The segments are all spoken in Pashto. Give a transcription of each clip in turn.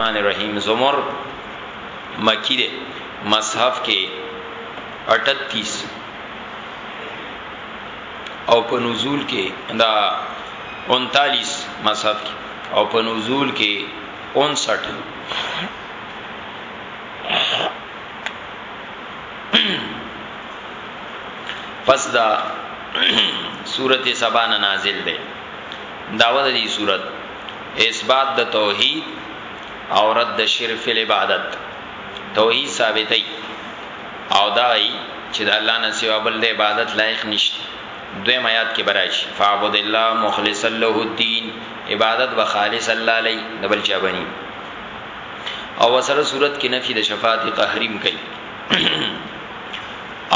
الرحمن الرحیم زمر مکی ده مصحف کې 38 او په نزول کې دا 39 مصحف کې او په نزول کې 59 پس دا سورته سبا نازل ده داوه د دې صورت اثبات د توحید او رد د شرک فی العبادت توحید ثابتای او دای چې د الله نه سوا بل د عبادت لایق نشته دوی میات کې برایش فعبد الله مخلص له الدین عبادت به خالص الله لای د بل چا بنی او وسره صورت کې نفي د شفاعت قهریم کوي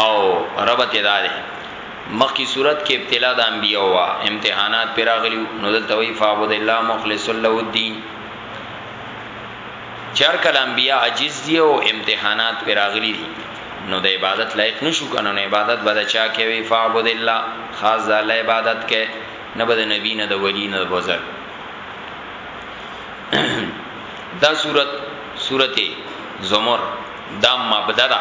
او ربط دار مخکی سورت کی ابتلا د انبیاو وه امتحانات پی راغلی وو نو دلته وای فاعبد الله مخلص له الدین چر کله انبیا عاجز دی او امتحانات پی راغلی دی نو د عبادت لایق نشو کنه نو عبادت بد چا کوي فاعبد الله خاص د الله عبادت کوي نه بد نبی نه د ولی نه د بزرگ دا صورت سورته زمر دا مبددا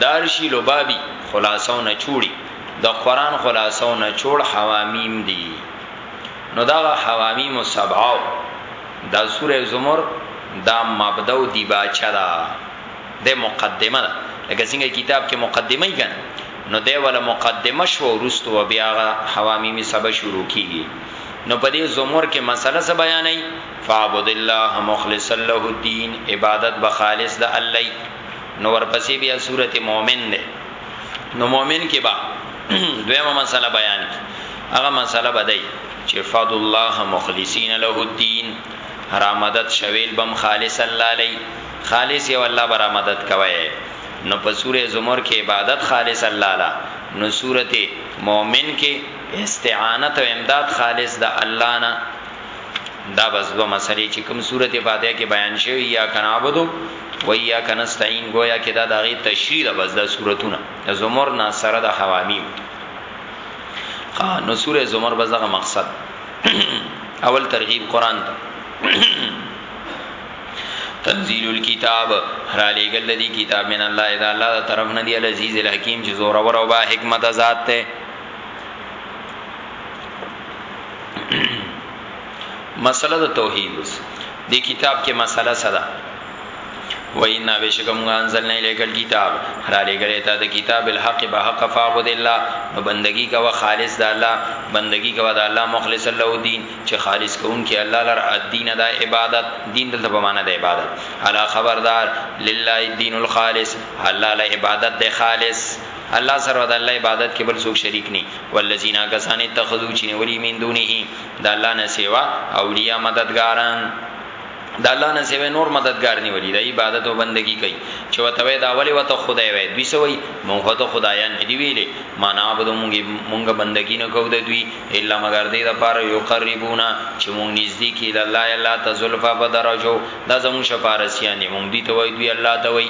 دارشی لبابی خلاصو نچوړی د قران خلاصو نچوړ حوامیم دی نو دا حوامیم سبعو دا سوره زمر دا مبدا او دیباچه دا د مقدمه دا لکه څنګه کتاب کې مقدمه یې کنه نو دی ولا مقدمه شو ورستو بیا حوامیم سبع شروع کیږي نو په دې زمر کې مسله څه بیانې فعبد الله مخلص له الدين عبادت بخالص د الله نو ورپسې بیا سورته مؤمن ده نو مؤمن کې با دویمه مسله بیان کی هغه مسله بدای چې فضل الله مخلصین له الدین را مدد شویل بم خالص الله لئی خالص یو الله برا مدد کوي نو په سوره زمر کې عبادت خالص الله لا نو سوره مؤمن کې استعانت او امداد خالص د الله نه دا بس دو مسلې چې کوم سوره فاتحه کې بیان شوی یا کنابودو وياک نستعين گویا کې دا داغي تشریح ده بس د سورتونه زمر نا سره د حوامیم ها نو سوره زمر بس دغه مقصد اول ترغیب قران ته تنزيل الكتاب را لګل دي کتاب من الله اذا الله دا طرف نه دی العزيز الحكيم چې زور اور او با حکمت ذات ته مسله د توحید اوس دی کتاب کې مسله صدا و ان بشکم انزلنا الیک الكتاب را لګلې ته د کتاب الحق به حق فعبد الله نو بندگی کا و خالص د الله بندگی کا د الله مخلص له دین چې خالص کون کې الله لر الدین د عبادت دین دلته په معنا د عبادت الا خبردار لله الدین الخالص الله له عبادت د خالص الله سره او د الله عبادت کې بل څوک شریک ني والذین کسان اتخذو چې نیولي من دونه د الله نه سیوا اولیاء مددګاران د الله نه سیوه نور مددگار نیولې د عبادت او بندگی کوي چې وتوي دا اولی وته خدای وي دوی سوي مونږ ته خدایان دی ویلې معنا بده مونږ مونږ بندگی نه کوو د دوی الا مگر دې د پاره یو قربونا چې مونږ نږدې کې د الله الله تزلفا په درجو دا زموږ شفارسیان مونږ دي ته وي دوی الله ته وي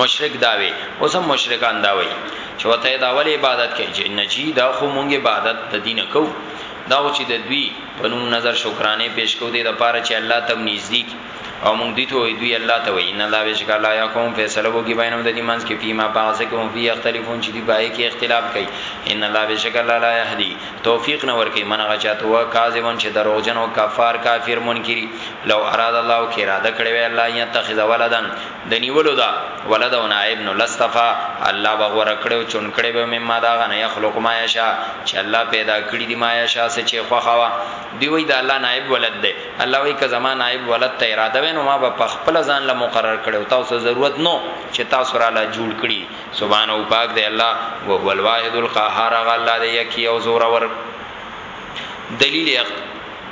مشرک داوي اوس هم مشرکان دا وایي چې وته دا ولې عبادت کوي چې نجی دا خو مونږ عبادت د دین کو دا چې د دوی په نوم نظر شکرانه پیش کو دي د پاره چې الله تم نږدې او مونږ دي ته دوی الله ته وایي ان الله بشک الله یا قوم فیصله وکي بینهم د دې منځ کې فيما بعض کوم فی اختلافون چې دی پای کې اختلاف کوي ان الله بشک الله لا يهدي توفیق نه ورکي منغه چاته وا کاذبون چې دروغجن او کفار کافر منکری لو اراد الله کې اراده کړې وي الله یا تخذ ولدن د نیولو ده ولد او نائب نو لاصطفی الله به غوره کړی او چون کړی به مما د هغه نه یخلق ما یشاء چه الله پیدا کړی دی ما یشاء څه چه خوښوه دوی وایی د الله نائب ولد دی الله وایی که زما نائب ولد ته اراده وای نو ما به په خپله ځان له مقرر کړی او تاسو ته ضرورت نه چه تاسو راله جوړ کړی سبحانه پاک دی الله وهو الواحد القهار هغه الله دی یکی او زورور دلیل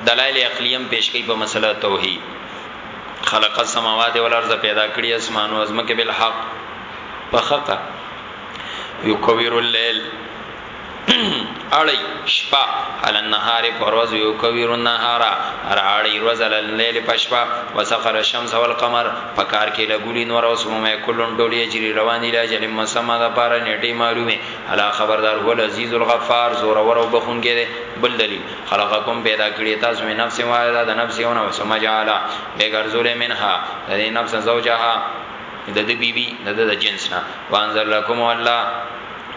دلائل عقلیم پیش کوي په مسله توحید خلق السماوات والارض پیدا کړی اسمان او ازمکه بالحق په خطا یکویر الليل اړی شپه علی النهار پروز یو کویر النهار ار اړی روز علی الليل پشپا وسخر الشمس والقمر پکار کې لګولی نور او سمه کلن ډولی جری روان دی لاجل مسما د پاره نیټه معلومه علا خبردار هو العزیز الغفار زور ور او بخون کې بل دلیل خلقکم پیدا کړی تاسو می نفس واحده د نفس یو نفس مجاله بغرزول منها د دې نفس زوجها د دې بیبي د دې جنس نه وانزل لكم الله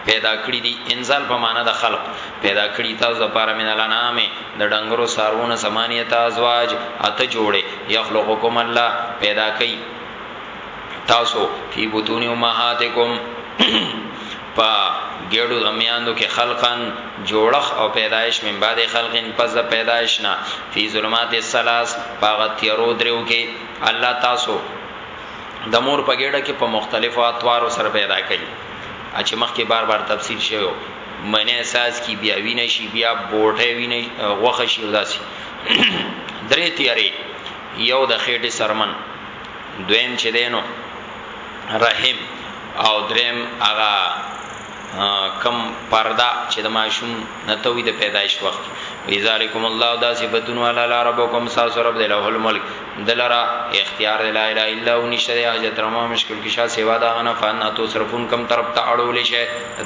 پیدا کړی دي انزال په معنا د خلق پیدا کړی تاسو د پاره من الانام د ډنګرو سارونه سمانیه تازواج اته جوړه یخلقکم الله پیدا کړي تاسو فی بطون امهاتکم په ګېډو د مياندو کې خلقا، جوړښت او پيدايش من بعد خلق، پس د پيدايش نه، فی ظلمات الثلاث، په هغه تيارو درېو کې، الله تاسو د مور په ګېډه کې په مختلفو اطوارو سره پيدا کړي، چې مخکې بار بار تفصيل شوی وو، منی ساز کړي، بيا وينه شي، بيا بوټی وينه غوښه شي او داسې درې تيارې، يو د خېټې څرمن. دویم چې دینو رحم او دریم هغه کم پردا چې د ماشوم نتوي د پیدایش وخت ویذالکم الله دا صفاتون والا لا ربکم ساس رب له الملک دلرا اختیار لا اله الا هو نشری حاجت رما مشکل کی شاه سیوا دا غنا فن تو صرفون کم طرف ته اړول شي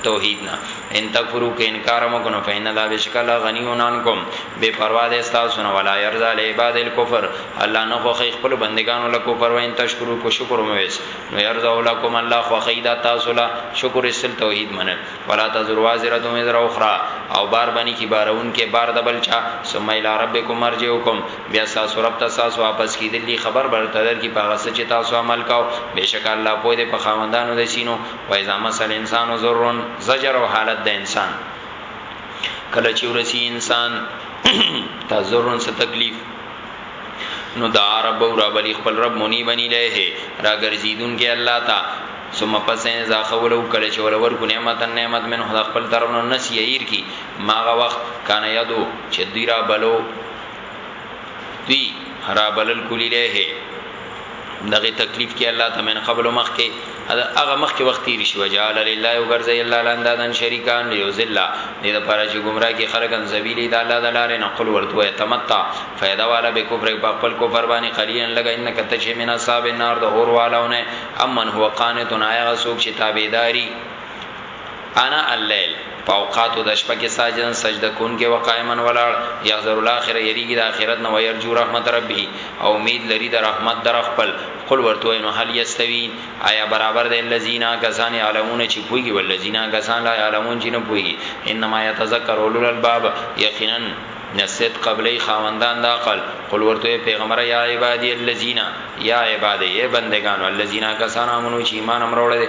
توحید نه ان تکفرو کې انکار مو کنه فین لا بشکل غنیونانکم بې پروا دی ستاسو نه، ولا يرضی لعباده الکفر، الله نه خوښوي خپلو بندګانو له کفر، وان تشکروا که شکر مو ویست نو يرضه لکم، الله خوښوي دا تاسو له، شکر ایستل توحید منل، ولا تزر وازرة وزر اخری، او بار به نه کړي بارونکی بار د بل چا، ثم الی ربکم مرجعکم، بیا ستاسو رب ته ستاسو واپس کیدل دي، خبر به درته درکړي په هغه څه چې تاسو عمل کاوه، بېشکه الله پوه دی په خاوندانو د سینو، واذا مس الانسان ضر، زجر او حالت د انسان. کله چې ورسی انسان تزرن څه تکلیف نو دا رب او رب علی خپل رب مونی بنی له را ګرځیدون کې الله تا ثم پسین ذا خولو کله چې ولور کو نعمت نعمت من خدا خپل طرف نو نسیر کی ماغه وخت کان یادو چې دی را بلو دوی رابلل کلی له دغه تکلیف کې الله تعالی من قبل مخ کې هغه مخ کې وخت تیر شي وجعل لله وغرزي الله لاندادن شریکان یو ذلہ دې د پاره چې گمراه کې خلقن ذلیلې د الله د لارې نقل ورته تمتع فائدہ والا به کفر په خپل کو فرمانی قلیان لګا انک تشی من اصحاب النار د اور والاونه امن هو قانتون آیا سوق چې تابعداري آناء اللیل، په اوقاتو د شپه کې، ساجدا سجده کوونکی، وقائما ولاړ، یحذر الاخرة، یریږي د آخرت نه، ویرجو رحمة ربه، او امید لري د رحمت د رب خپل، قل ورته ووایه، نو هل یستوی، آیا برابر دی، الذین هغه کسان، یعلمون چې پوهیږي، والذین هغه کسان، لا یعلمون چې نه پوهیږي، انما یتذکر اولو الالباب، یقینا نصیحت قبلوي خاوندان د عقل، قل ورته ووایه پیغمبره، یا عبادی الذین، یا عبادی، ای بندګانو، الذین هغه کسان، آمنو چې ایمان هم راوړی دی.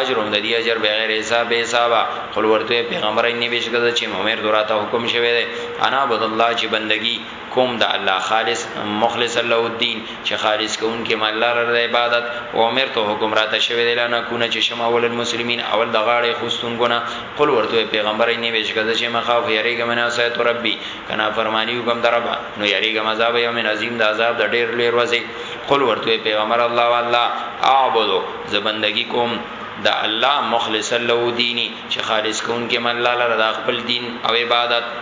اجرهم د دې اجر بغیر حساب به حساب قل ورته پیغمبر انی بشکره چې عمر دراته حکم شوه دی انا عبد الله چې بندگی کوم د الله خالص مخلص له الدين چې خالص کوم کې مال لره د عبادت او عمر ته حکم راته شوه دی لانه کو نه چې شمه اول المسلمین اول د غاړې خوستون ګنا قل ورته پیغمبر انی بشکره چې مخاف یریګم نه سایت ربي کنا فرمانی کوم دربا نو یریګم عذاب یوم عظیم د عذاب د ډیر لوی ورځې قل ورته پیغمبر الله والله اعبدو زبندگی کوم د الله مخلصا له دینی چې خالص کون کې من الله لره د خپل دین او عبادت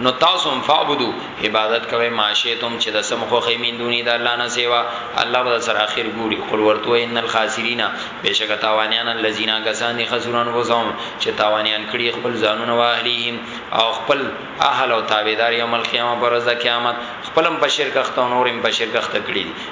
نو تاسو هم فعبدو عبادت کوي ماشیتم چې د سم خو خیمین دونی د الله نه سیوا الله به سر اخر ګوري قل ورتو ان الخاسرین بشک تاوانیان الذين غسان خسرون وزم چې تاوانیان کړي خپل ځانونه واهلیهم او خپل اهل او تابعدار یوم القیامه پر ورځ قیامت خپلم بشیر کخته نورم بشیر کخته کړي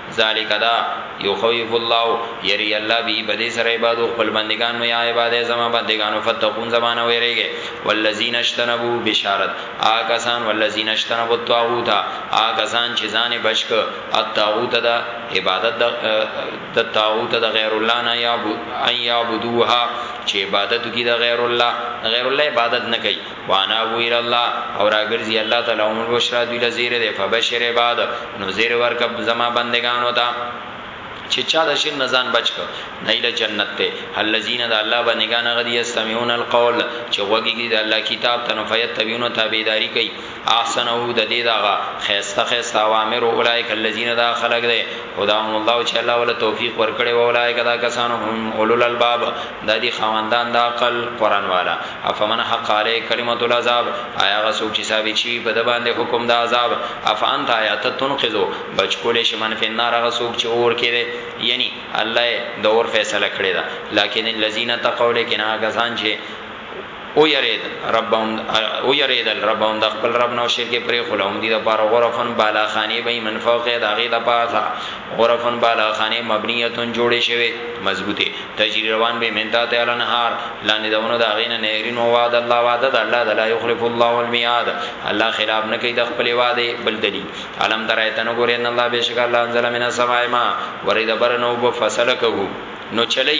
ذالک دا یخویف الله یری الله به بدی سره عبادو خپل بندگان نو یا عبادت زما بندگانو فتقون زمانه ویریږي والذین اشتنبو بشارت آکسان والذین اشتنبو الطاغوت آکسان چې ځان بچک الطاغوت دا عبادت د د طاغوت د غیر الله نه یا ان یعبدوها چې عبادت کی د غیر الله غیر الله عبادت نه کوي وانا ابو الى الله او راګرځي الله تعالی هم البشرا دی لزیر ده فبشر عباد نو زیر ورک زما بندگان وتا چې چا د شر نزان بچ کو نه اله جنت ته الذين د الله بندگان غدي استمعون القول چې وګي دي د الله کتاب تنو فیتبعون تابعداري کوي احسنه د دې داغه خيسته خيسته اوامر اولایک الذين دا خلق ده خداهم الله چې الله ولا توفیق ورکړي اولایک دا کسانو هم اولل الباب دا دي خاوندان د عقل، قرآن والا، افمن حق علیه کلمة العذاب، آیا هغه څوک چې ثابت شوي په ده باندې حکم د عذاب، افأنت آیا ته تنقذ، بچ کولی شې، من فی النار هغه څوک چې اور کې دی، یعنی الله یې د اور فیصله کړې ده، لکن الذین اتقوا لیکن هغه کسان چې. او یرید ربهم او یرید ربهم د خپل رب نو شرک پرې خلوم دي د بار غرفن بالا خاني به من فوقه داغه د پاسه غرفن بالا خاني مبنیتون جوړې شوی مضبوطه تجری روان به منتا ته الانهار لاندې دونه داغه نه نهرین او وعد الله وعد د الله د لا یخلف الله المیاد الله خلاف نه کوي د خپل وعده بل دلی علم درایته نو ګورې ان الله بشک الله انزل من السماء ما ورید برنو په فصل کو نو چلی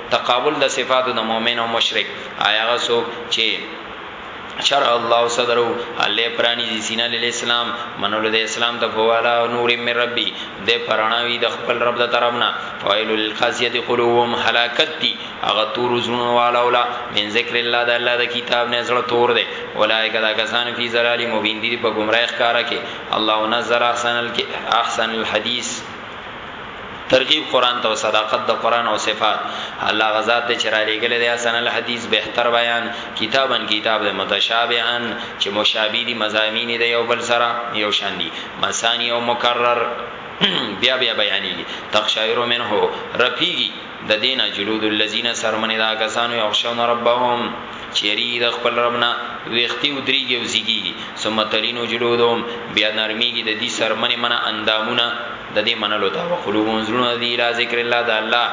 تقابل د صفاتو د مؤمن او مشرک آیا هغه څوک چی شرع الله صدره الله پرانی دی سینه لیل اسلام منولو د اسلام د فوالا نور من ربی د پراناوی د خپل رب د طرفنا فایل القاسیه قلوبهم هلاکت دی اغه تور زونه والا ولا من ذکر الله د الله د کتاب نه زړه تور دی اولایک دا کسان فی ظلال مبین دی په گمراه ښکارا کې الله نزل احسن احسن الحدیث ترغیب قران ته صداقت د قران او صفات الله غزا ته چرای لګل دی حسن الحدیث بهتر بیان کتابن کتاب د متشابهان چې مشابه دي مزامین دی یو بل سره یو شان دي مسانی او مکرر بیا بیا بیانېږي تخشایرو منه رپیږي د دې نه جلود الذین سرمنې دا کسانو یخشون ربهم چې یریږي د خپل رب نه ویختي او دریږي او زیږي ثم تلینو جلودهم بیا نرمیږي د دې سرمنې منه اندامونه د دې منلو ته وقلوبون زړونه دی لا ذکر الله د الله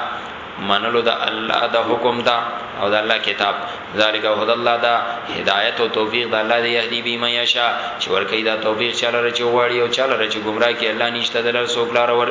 منلو د الله د حکم دا او د الله کتاب ذالک هدا الله دا هدایت او توفیق د الله دی یهدی بما یشا چې ورکی دا توفیق چاله رچ وړي او چاله رچ گمراه کی الله نشته دلر سوګلار ور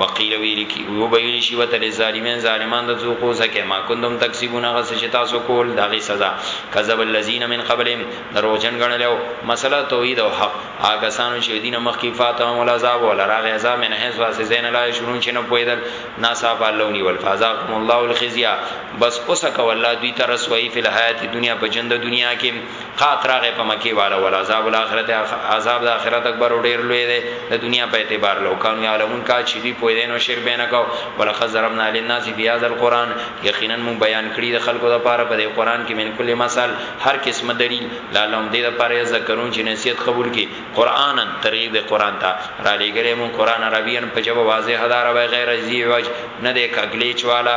وقیل ویل کی وو به ویل شي وته لظالمین ظالمان د ذوقو ځکه ما کنتم تکسبون هغه څه چې تاسو کول د هغې سزا کذب الذین من قبلهم دروغجن ګڼلی وو مسله توحید او حق هغه کسانو چې له دوی نه مخکې فاتهم العذاب وله راغی عذاب من حیث داسې ځای نه لا یشعرون چې نه پوهېدل ناڅاپه الله ونیول فاذاقهم الله الخزي بس اوسکه والله دوی ته رسوایي فی الحیات دنیا په ژوند د دنیا کې قات راغې په مکی والا ولا عذاب الاخرت عذاب د اخرت اکبر ډیر لوی دی د دنیا په اعتبار لو کانو یعلمون کا چې دی پوی دینو شرک بینه کو ولا خزرمنا للناس فی هذا القران یقینا مون بیان کړی د خلکو د پاره په دې قران کې من کل مثال هر قسم دلیل لعلهم دې د پاره ذکرون چې نصیحت قبول کی قرانا ترغیب قران ته را لګره مون قران عربین په جواب واضح دار و غیر ذی وج نه دې کګلیچ والا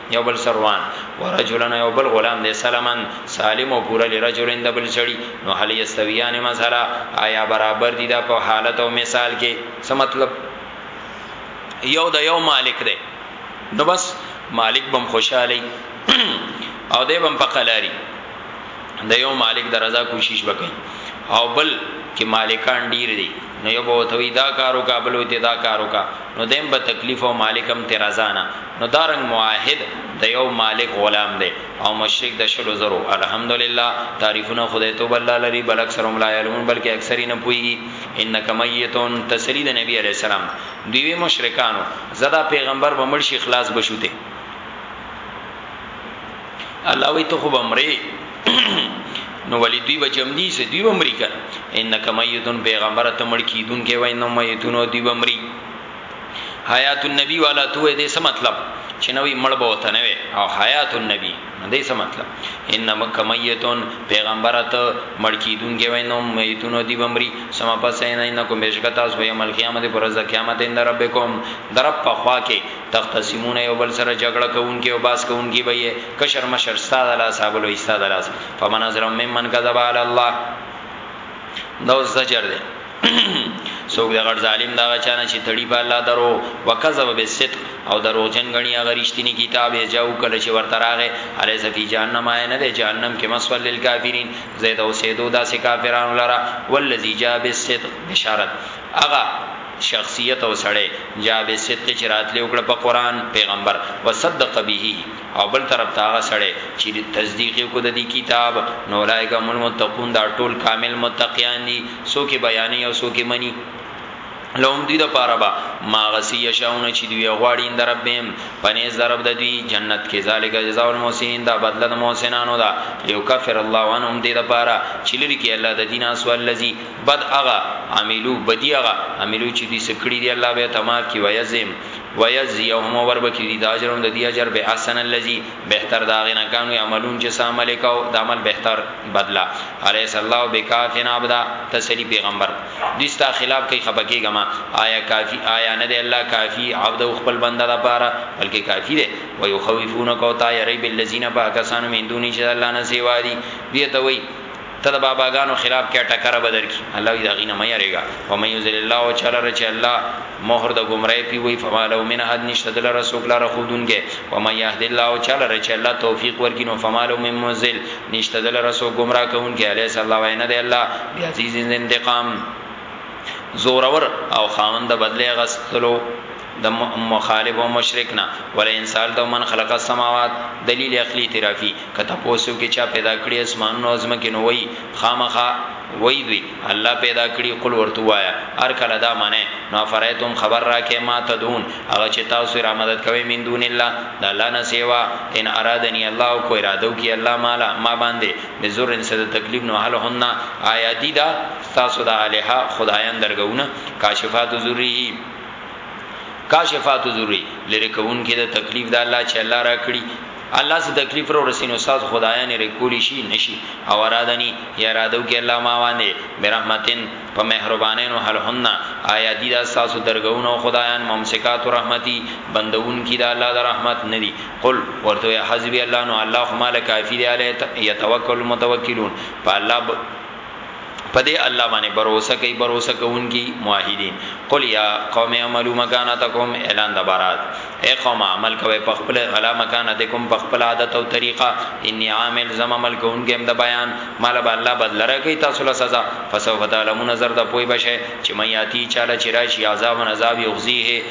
یو بل سروان ورجلن یو بل غلام دی سلامن سالم او پورا لرجلن د بل سړي نو هل یستویان مثلا آیا برابر دي دا په حالت او مثال کې څه مطلب یو د یو مالک دی نو بس مالک بم خوشاله او دی بم پقلاری د یو مالک د رضا کوشش وکړي او بل کې مالکان ډیر دي نو یو به وتوي دا کارو کا بل وتي دا کارو کا نو دیم به تکلیف او مالکم ترازانه نو دا رنګ موحد د یو مالک غلام دی او مشرک د شلو زرو الحمدلله تعریفونه خدای توب الله لري بل اکثرهم لا یعلمون بلکې اکثری نه پويږي انک میتون تسلی د نبی علی السلام دیوی مشرکانو زدا پیغمبر به مرشي خلاص بشوته الله وی ته خو بمری نو ولی دوی به جمدی سه دوی بمری کړه انک میتون پیغمبر ته مړ کیدون کې وای نو میتون او دوی بمری حیات النبی والا ته دې څه مطلب چې نوې مړ به وته نه وي او حیات النبی دې څه مطلب انما کمیتون پیغمبر ته مړ کیدون کې وینو میتون دی بمری سما پس نه نه کوم بشکتا سو یم القیامت پر ورځ قیامت اند ربکم درب په خوا کې تختصمون یو بل سره جګړه کوونکې او باس کوونکې به یې کشر مشر استاد الله صاحب له استاد الله فمن ازرم ممن کذب علی الله دا زجر دی څوک د غړ ظالم دا چانه چې تړي په الله درو وکذب بالصدق او درو جن غني هغه رښتینی کتاب یې جاو کله چې ورته راغې علی سفی جهنم آی نه د جهنم کې مسول للکافرین زید او سیدو داسې کافرانو لرا والذی جاء بالصدق بشارت اغه شخصیت او سړی جاء بالصدق چې راتلې وکړه په قران پیغمبر وصدق به او بل طرف ته هغه سړی چې تصدیق یې کو د دې کتاب نو لایګه مل متقون دا ټول کامل متقیان دي سو کې بیانې او سو کې منی لهم دوی د پاره با ماغسی یشاونه چې دوی غواړي اند ربهم پنيز درب د دوی جنت کې ذالک جزاء المحسنین دا بدله د محسنانو دا یو کفر الله عنهم دې د پاره چې لري کې الله د دین اسوال لذي بد اغا عملو بدی اغا عملو چې دوی سکړي دی الله به تمام کی ويزم ويزيهم ور بچی دی دا اجرون د دی اجر به احسن الذي بهتر دا غنا کانو عملون چې سا عمل کو د عمل بهتر بدلا عليه الله بکافنا عبدا تسلی پیغمبر دستا خلاف کوي خپکی غما آیا کافی آیا نه دی الله کافی عبد او خپل بنده دا پاره بلکې کافی دی و يخوفون کو تا يري بالذین باکسان من دون چې الله نه سیوا دي دي ته وي ته د باباګانو خلاف کیا ټکره به درکړي الله وی د هغوی نه مه یریږه ومن یضلل الله او چا لره چې الله مهر د ګمراهۍ پی وی فما له من احد نشته د لره څوک لاره ښودونکی ومن یهد الله او چا لره چې الله توفیق ورکړي نو فما له من مضل نشته د لره څوک ګمراه کوونکی الیس الله وای نه دی الله بعزیز ذی انتقام زورور او خاوند بدله غستلو د مخالف او مشرک نه ولئن سالتهم من خلق السماوات دلیل عقلی اعترافی که تپوس وکړي چا پیدا کړي اسمانونه او ځمکه نو وایي خامخا وایي دوی الله پیدا کړي قل ورته ووایه هر کله دا منئ نو افرایتم خبر راکړئ ما تدعون هغه چې تاسو یې رامدد کوئ من دون الله د الله نه سیوا ان ارادنی الله او کو اراده وکړي الله مالا ما باندې بضر څه د تکلیف نو هل هن آیا دی دا تاسو د الها خدایان درګونه کاشفات ذریه کاشفات ضروری لری کون کې د تکلیف د الله چې الله را کړی الله سي تکلیف رو رسینو ساز خدایان لري کولی شي نشي او ارادنی یا ارادو کې الله ما باندې برحمتن په مهربانینو هل هن آیا دي دا ساسو درګونو خدایان ممسکات رحمتي بندون کې د الله د رحمت ندي قل ورته حسبي الله نو الله هم لکافي دی علی يتوکل المتوکلون په الله په دې الله باندې باور کوي باور کوونکی موحدین قل یا قوم اعملوا مکانتکم اعلان د برات اے قوم عمل کوي په خپل غلا مکانتکم په خپل عادت او طریقه انی عامل زم عمل کوونکی هم د بیان مال به الله بدل راکړي تاسو له سزا فسوف تعلمون نظر د پوي بشه چې مې یاتی چاله چې راشي عذاب عذاب یغزیه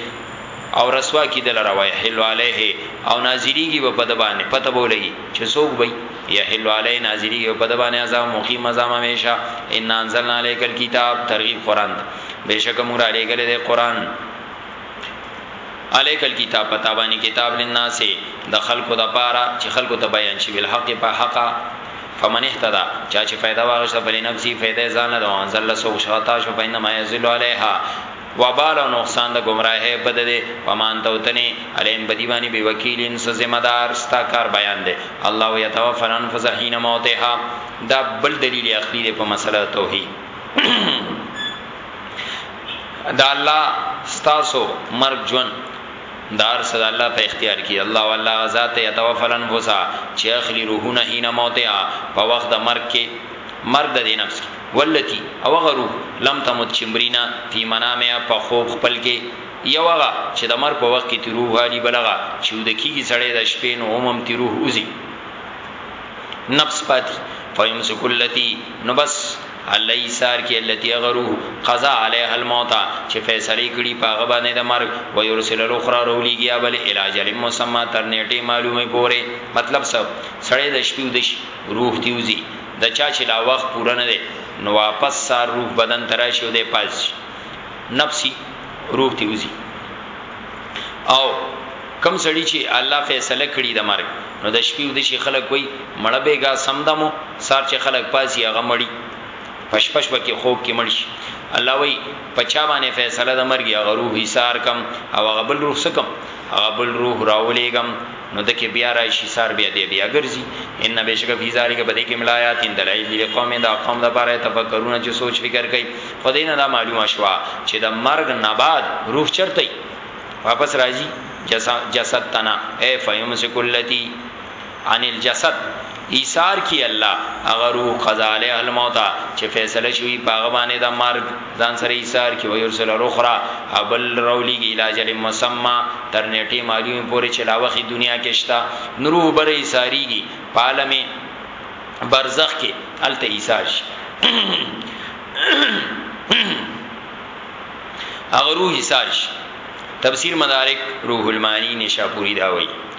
او رسوا کی دل روایح علیه او نازلیږي په دبانې پته بولګي چې څوک وي یحل علی نازلی او په دبانې عذاب مقیم عذاب همیشه ان انزلنا الیک الكتاب ترغیب قران بشک موږ را لګل دی قران الیک الكتاب پتا باندې کتاب للناس د خلقو د پاره چې خلقو ته بیان شي بل حق په حقا فمن اهتدى چا چې فائدہ واغشته بل نفسي فائدہ ځان له انزل سو شاته شو بینما یذل علیها وبال او نقصان د گمراهه بد دی ومان توتنی علیم بدی باندې به وکیل ان سو ذمہ دار ستا کار بیان دی الله یتوفر انفس حين موتها دا بل دلیل اخلی دی په مسله توحید دا الله ستاسو مرګ ژوند دار صدا الله په اختیار کې الله والله ذات یتوفر انفس چې اخلی روحونه حين موتها په وخت د مرګ کې مرګ د نفس کې واللتی او هغه روح لم تمت چې مري نه فی منامها په خوب خپل کې یو هغه چې د مرګ په وخت کې تیروح حالي بل هغه چې وده کیږي سړی د شپې نو هم هم تیروح وځي نفس پاتې فیمسک اللتی نو بس الله ایثار کې التي غرو قضا علیها الموت چې فیصله کړي په هغه باندې د مرګ و یرسل الاخرى رولیږي بل علاج علم مسما تر نیټه معلومه پوره مطلب څه سړی د شپې د روح دیوزي د چا چې لا وخت پوره نه دی نو واپس سار روح بدن ته راشي او دی پاڅ شي نفس روح ته وځي او کم سړی چې الله فیصله کړي د مرګ نو د شپې د شي خلک وي مړه بیګا سم دمو سار چې خلک پاسي هغه مړی پشپش بکی خوب کې مړ شي الله وی پچا باندې فیصله د مرګ هغه روح ایثار کم او هغه بل روح سکم هغه بل روح راولېګم نو دکې بیا راشي سار بیا دی بیا ګرځي ان بشک فی ذلک بدی کې ملایات ان دلایل دی قوم دا قوم د پاره تفکرونه چې سوچ فکر کوي خدای نه دا معلومه شوا چې د مرګ نه بعد روح چرته واپس راځي جسد تنا اے فیمسک اللتی عن الجسد ایسار کړي الله هغه روح قضی علیها الموت چې فیصله شوي په هغه باندې د مرګ، ځان سره ایسار کړي، ویرسل الاخری او بل راولیږي الی اجل مسمی تر نیټې معلومې پورې چې لا وخت یې دنیا کې شته، نو روح به ایساریږي په عالم برزخ کې هلته ایسار شي. هغه روح ایسار شي. تفسیر مدارک روح المانی نشاپوری دا وایي.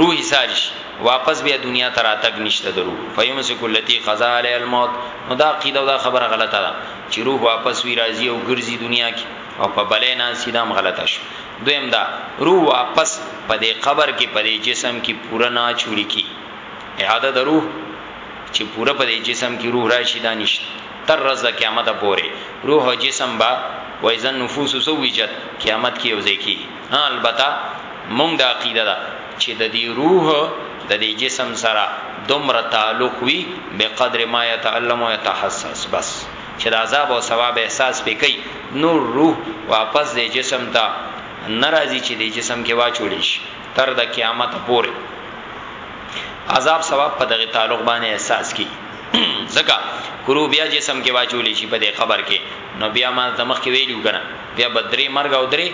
روح ایسار شي واپس بیا دنیا ته راتګ نشته د روح فیمسک التی قضا علیها الموت نو دا عقیده او دا خبره غلطه ده چې روح واپس وی راځي او ګرځي دنیا کې او په بلې ناستي دا هم غلطه شو دویم دا روح واپس په دې قبر کې په دې جسم کې پوره نه چوری کی اعاده د روح چې پوره په دې جسم کې روح راشي دا نشته تر ورځ د قیامت پورې روح او جسم با وایزن نفوس سویجت قیامت کې یو ځای کیږي ها البته مونږ دا عقیده ده چی ددی روح ددی جسم سره دومره تعلق وی بقدر ما یتعلم و یتحسس بس چی د عذاب او ثواب احساس پی کوي نور روح واپس دی جسم ته نه راځی چی دی جسم کی واچول شی تر د قیامته پوری عذاب ثواب په دغی تعلق باندی احساس کیږي ځکه که روح بیا جسم کی واچول شی په دی قبر کی نو بیا ما ته مخکی ویلو کنه بیا به درې مرګ او درې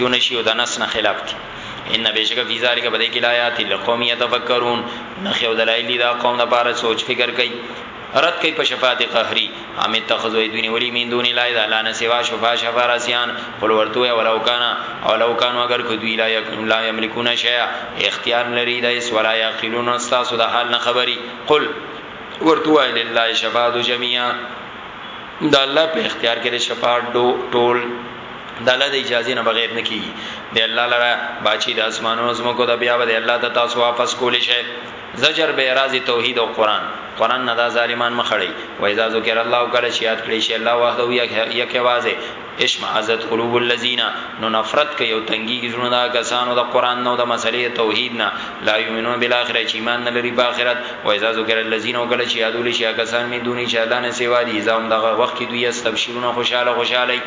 جون شي او د نس نه خلاف دي ان بشک فی ذلک بدای کی آیات لقوم یتفکرون نخیو دلایلی دا قوم د پاره سوچ فکر کوي رد کوي په شفاعت قهری ام اتخذوا دین ولی من دون الا اذا لا نسوا شفاع شفارسیان قل ورتو یا ولو کان او لو کان اگر کدوی لا یکون لا یملکون شیء اختیار لري د اس ولا یقلون استاسو د حال نه خبري قل ورتو لله شفاعت جميعا د الله په اختیار کې د شفاعت ټول د الله د اجازه نه بغیر نه کیږي د الله لره باچی د اسمانونو زمکو د بیا به الله ته تاسو واپس کول شي زجر به راز توحید او قران قران نه دا ظالمان مخړی و اذا ذکر الله کله چې یاد کړی شي الله وحده یک یوازه اشمعزت قلوب الذين نو نفرت کوي او تنګي زړه دا کسانو د قران نو د مسلې توحید نه لا یمنون بالاخره چې ایمان نه لري په آخرت و اذا ذکر الذين وکړه چې یادول شي کسان می دونی چې الله نه سیوا دي زم دغه وخت کې دوی استبشرونه خوشاله خوشاله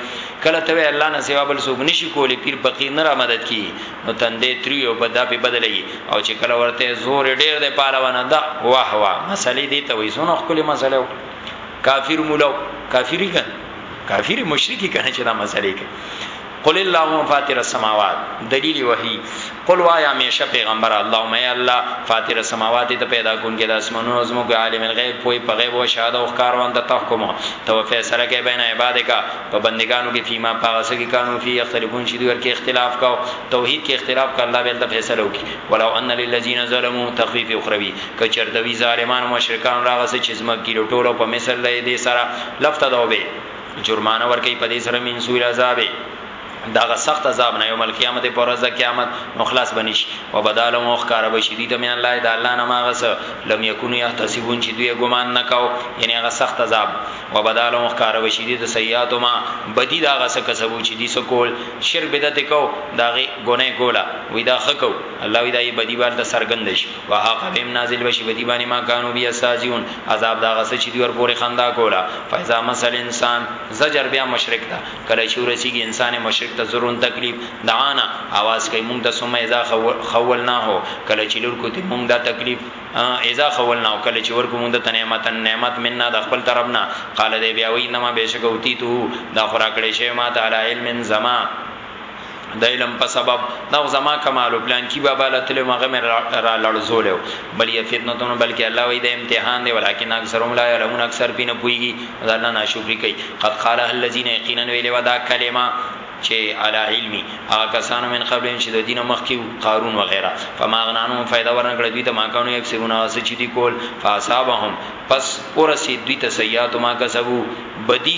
کله ته الله نه سیوا بل څوک نشي کولی پیر فقیر نه را مدد کی نو تندې تری او بدا په بدلې او چې کله ورته زور ډیر دی پالوانه دا واه واه مسلې دي ته وې سونه خپل مسلې کافر مولا کافری کړه کافر مشرکی کنه چې دا مسلې کې قل اللهم فاطر السماوات دلیل وحی قل وایا همیشه پیغمبر اللهم ای الله فاطر السماوات ته پیدا کون کې د اسمانونو زمو کې عالم الغیب پوی په غیب او شهادت او ښکار وانت تحکم تو فیصله کې بین عبادک په بندگانو کې فیما پاس کې قانون فی اختلافون شې ور کې اختلاف کا توحید کې اختلاف کا الله به فیصله وکي ولو ان للذین ظلموا تخفیف اخروی که چرته وی ظالمانو مشرکانو راغسه چی زمکی لټول او په مثل له دی سره لفته ده وبه جرمانه ورکی په دی سره من سوء العذاب داغه سخت عذاب نه یوم القیامت پر ورځ قیامت نو خلاص بنیش و بدالم او خکار بشی دی ته من الله د الله نه ماغس لم یکونو یحتسبون چی دوی ګمان نکاو یعنی هغه سخت عذاب و بدالم او خکار بشی دی ته سیئات ما بدی داغه سکه سبو چی دی سکول شرک بدعت کو داغه ګناه کولا وی دا خکو الله وی دا ای بدی بار ته سرګندش واخرهم نازل بشي بدی باندې ما کانو بیا سازیون عذاب دا غسه چې دی ور پورې خندا کولا فیضا مسل انسان زجر بیا مشرک دا کله چې ورسیږي انسان مشرک ته ضرور تکلیف دعانا आवाज کوي مونږ ته سمه اذا خول نه هو کله چې لور کوتي مونږ دا تکلیف اذا خول نه هو کله چې ورکو مونږ ته نعمت نعمت مننا د خپل طرف نه قال دی بیا وی نما بشکوتی تو دا خورا کړي شی ما تعالی علم زما د علم په سبب دا زما کمال پلان کی بابا لتل مغه مر را لړزول بل یفتنه تون بلکې الله وی د امتحان دی ولکن اکثرهم لا علمون اکثر پینه پویږي دا الله ناشکری کوي قد قال الذين یقینا ویل ودا کلمه چې علا علمي هغه کسانو من قبل چې د دینه مخکیو قارون وغیرہ فما غنانو فائدہ ورنکړه دوی ته ما کانو یک سرونه اس چې دی کول فاصابهم پس اورسی دوی ته سیئات ما کسبو بدی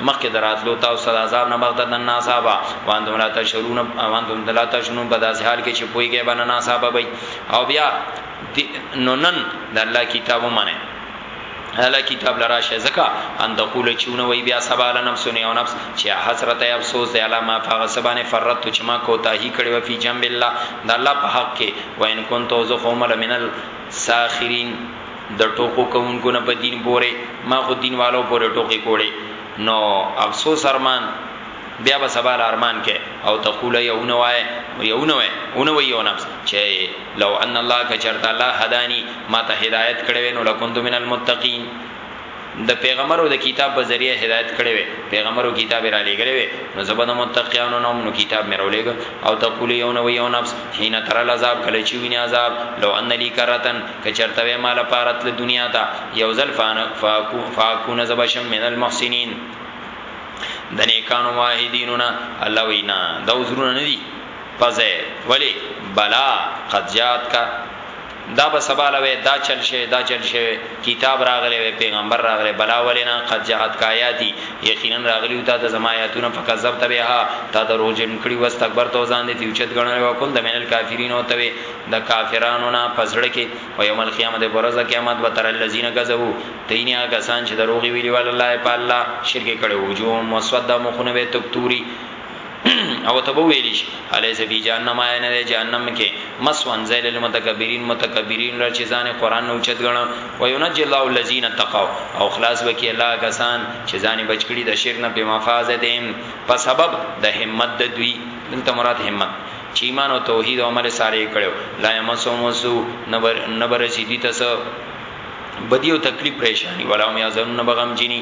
مخکې دراتلو تاسو سره عذاب نه مخته د ناصابه واندوم لا تشرون واندوم دلا تشنون په داسې حال کې چې پويږي باندې ناصابه وي او بیا نو نن د الله کتاب ومنه الا کتاب لرا شه زکا ان تقول چونه وی بیا سبا لنم سنی او نفس چې حسرت افسوس دی الا ما فغ سبانه فرت چې ما کوتا هی کړي و فی جنب الله د الله په حق کې وان کنت ذو قوم من الساخرین د ټوکو کوونکو نه په دین پورې ما خو دین والو پورې ټوکې کوړې نو افسوس ارمان بیا به سبا لارمان کې او تقول یو نه وای یو نه وای او نه وای یو نفس چې لو ان الله کچرت الله هدانی ما ته هدایت کړو نو لکوند من المتقین د پيغمبر او د کتاب په ذريعه هدايت کړی وی پيغمبر او کتاب يې راليږلی وی نو زه به د متقيانو نه وم نو کتاب مې راوليږه او تقول يو نوی يو نفس حين ترا العذاب کله چې وينې عذاب لو ان لي کرتن که چرته وی ما لپاره تلل دنيا ته يو ځل فاکون زه به شم من المحسنين د نيکانو مواهدينو نه الله وينا دا عذرونه نه دي پزه ولی بلا قد جات کا دا به سبا له وی دا چل شوی دا چل شوی کتاب راغلی وی پیغمبر راغلی بلا ولی نه قد جاءتک آیاتی یقینا راغلی تا ته زما آیاتونه فکذبت بها تا دروغجن کړی واستکبرت او ځان دې اوچت ګڼلی او کنت من الکافرین او ته وی د کافرانو نه په زړه کې او یوم القیامت په ورځ د قیامت به تر الذین کذبوا دینه هغه کسان چې دروغ ویلي ول الله په الله شرک کړي وجوه مسوده مخونه به تک توري او ته ویل شي علی سبی جهنم آیا نه جهنم کې مسوان زیل المتکبرین متکبرین لر چې ځان قران نو چت غنو و ينجي الله الذين تقوا او خلاص وکي الله غسان چې ځان بچکړي د شرک نه بمفازتهم په سبب د همت د دوی دلته مراد همت چې ایمان او توحید او عمل صالح کړو لا یمسومسو نبر نبر سیدی تاسو بدی او تکلیف پریشانی ولا هم یازن بغم جنی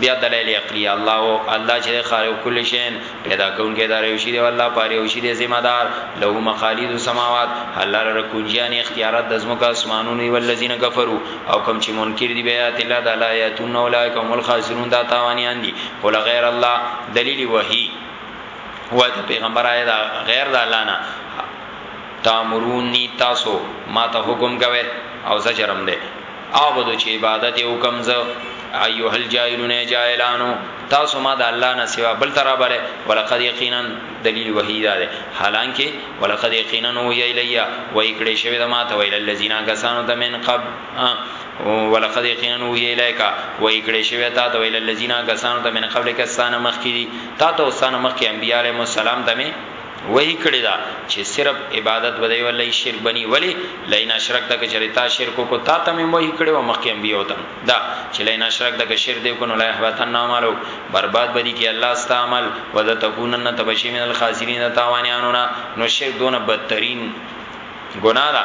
بیا دلایل عقلیه، الله هو، الله چې دی خالق کل شیء، پیدا کوونکی د هر یو شي دی او الله په هر یو شي دی ذمه دار، له مقالید السماوات، الله لره کونجیانې اختیارات د ځمکو او اسمانونو دي، والذین کفروا، او کوم چې منکر دي بآیات الله، د الله آیاتونو نه، اولئک هم الخاسرون، دا تاوانیان دي، قل غیر الله، دلیل وحی، ووایه ته پیغمبره آیا غیر د الله نه تامرونی تاسو ماته حکم کوی او زجرم دی. اعبدو چی عبادت یی وکم زه ایها الجاهلون ای جاهلانو تاسو ما د الله نه سوا بل ته رابلې ولقد یقینا دلیل وحی دا ده حالانکه ولقد یقینا وحی الیا وحی کړي شوی د ما ته ویل الذین کسانو ته من قبل ولقد یقینا وحی الیک وحی کړي شوی تا ته ویل الذین کسانو ته من قبل کسانه مخکې دي تا ته وسانه مخکې انبیاء علیهم السلام ته وحی کړی ده چی صرف عبادت به دی والله شرک بنی ولی لئن اشرکت که چری تا شرک وکړو تا ته مې وحی کړی وه مخکې انبیاو ته دا چی لئن اشرکت که شرک دی وکړو نو ليحبطن اعمالک برباد به دی کی الله ستا عمل ولتکونن ته به شی من الخاسرین د تاوانیانو نه نو شرک دونه بدترین ګناه ده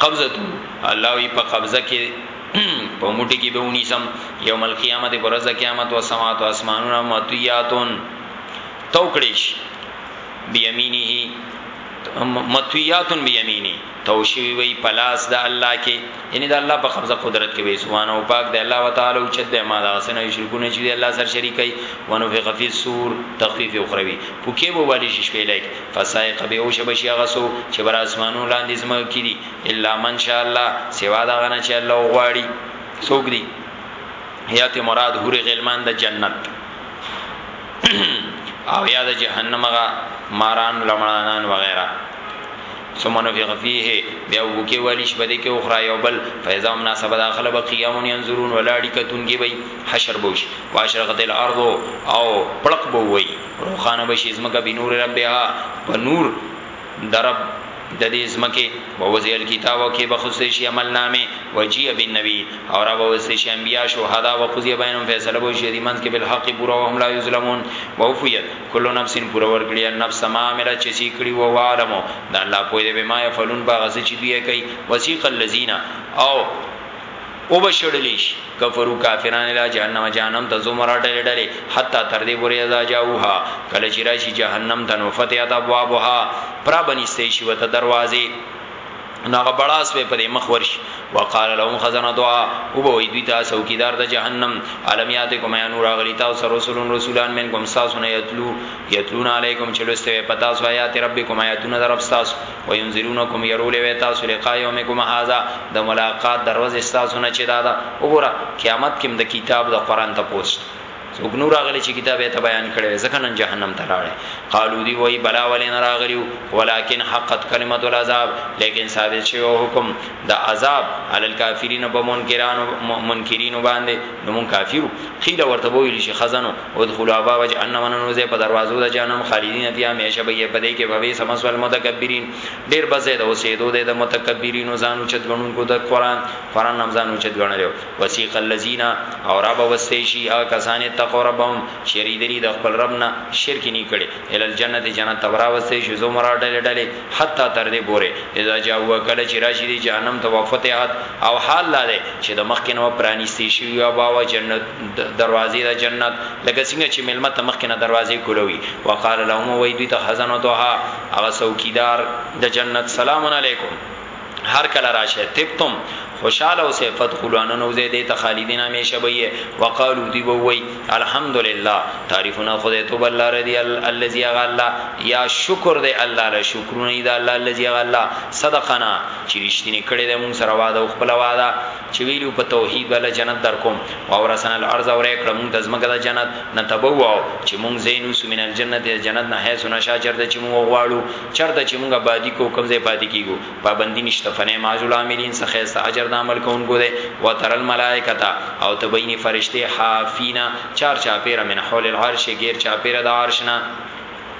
قبضه الله وی په قبضه کې په موټي کې به ونی سم یوم القیامت پر ورځ قیامت او سماوات او اسمانونه متیاتون توکړیش بیمینه متویاتن بیمینی توشوی وی پلاس د الله کې یعنی د الله په قبضه قدرت کې وی سبحان او پاک د الله تعالی او چد ما دا سن شرکونه چې الله سره شریکای ونو فی غفی سور تخفیف اخروی پوکې وو والی شش پیلای فصاعقه بې هوشه به شي هغه څوک چې بر اسمانونو لاندې ځمکه کې دي، الا من شاء الله سوا د هغه نه چې الله وغواړي. څوک دي؟ یا ترې مراد حور غلمان د جنت او یا د جهنم هغه ماران لمړانان وغیره ثم نفخ فيه بیا وکي والی شپه دې کې اخرى یو بل فیضا هم ناسبه داخله به قیام ينظرون ولاړی کتونګي وي حشر بوش واشرقت الارض او پړق بو وي روښانه به شي ځمکه بنور ربها په نور د رب د دې ځمکې ووځي الکتاب او کې به خسته شي عمل نامې وجیع بالنبی او را ووځي شي انبیا شهدا وقضی بینهم فیصله به شي د منځ کې بالحق پورا وهم لا یظلمون ووفیت کل نفس پورا ورکړي النفس ما عمل چې سی کړي وو عالمو دا الله پوی دی بما یفعلون باغ چې دوی کوي وسیق الذین او او به شړلی شي کفرو کافران اله جهنم جهنم ته زمرا ډلې ډلې حتی تر دې پورې اذا جاءوها کله چې راشي جهنم ته نو فتحت ابوابها پرا بنستې شي وته دروازې نو هغه بڑاس به پرې مخ ورش وقال لهم خزنتها او به وی دوی ته څوکیدار د جهنم علم یاتکم یا نور غلی تاسو رسولون رسولان من کوم تاسو نه یتلو یتلون علیکم چلوسته پتا سو آیات ربکم آیاتون در تاسو وینذرونکم یرولې وې تاسو لقاء یومکم هذا د ملاقات دروازه تاسو نه چې دا دا وګوره قیامت کې د کتاب د قران ته پوسټ څوک نور راغلی چې کتاب یې ته بیان کړي ځکه نن جهنم ته راړي قالو دی وای بلا ولې نه راغلیو ولکن حقت کلمت العذاب لیکن ثابت شوی حکم د عذاب علی الکافرین په منکرانو منکرینو باندې نو مون کافرو خیله ورته ویل شي خزانو ادخلوا باب جهنم ننوځي په دروازو د جهنم خالدین فیها همیشه به یې پدې کې به سمس ول متکبرین ډیر بځه د اوسېدو د متکبرینو ځانو چتګنون کو د قران قران نام ځانو چتګنلو وسیق الذین او رب وسته شي هغه کسان تقوا ربهم شریدری د خپل ربنا شرک نه کړي ال الجنت جنت تبرا وسته شي زو مرا ډلې ډلې حتا تر دې پوره اذا جاء وکړه چې راشي جهنم توفته او حال لاله چې د مخکې نو پرانیستي شي او باوا جنت دروازې د جنت لکه څنګه چې ملما ته مخکې نه دروازې کولوي وقال لهم وای دوی ته خزانه دوها هغه څوکیدار د جنت سلام علیکم هر کله راشه تبتم خوشاله او صفت خلوانو نو زه دې ته خالدین همیشه وي وقالو دی وای الحمدلله تعریفنا خدای تو بل رضی الذی غلا یا شکر دې الله له شکرونه دې الله الذی غلا صدقنا چې رښتینی کړي دې مون سره واده او خپل واده چې ویلي وو په توحید به له جنت درکوم، واورثنا الارض او رای کړه مونږ ته ځمکه د جنت، نتبوأو چې مونږ ځای نیسو من الجنة د جنت نه حیث نشاء چرته چې مونږ وغواړو، چرته چې مونږ ابادي کوو کوم ځای پاتې کیږو، پابندي نشته، فنعم اجر العاملین څه ښایسته اجر د عمل کوونکو دی، وتری الملائکة او ته به وینې فرشتې حافین چار چاپیره من حول العرش ګیر چاپیره د عرش نه.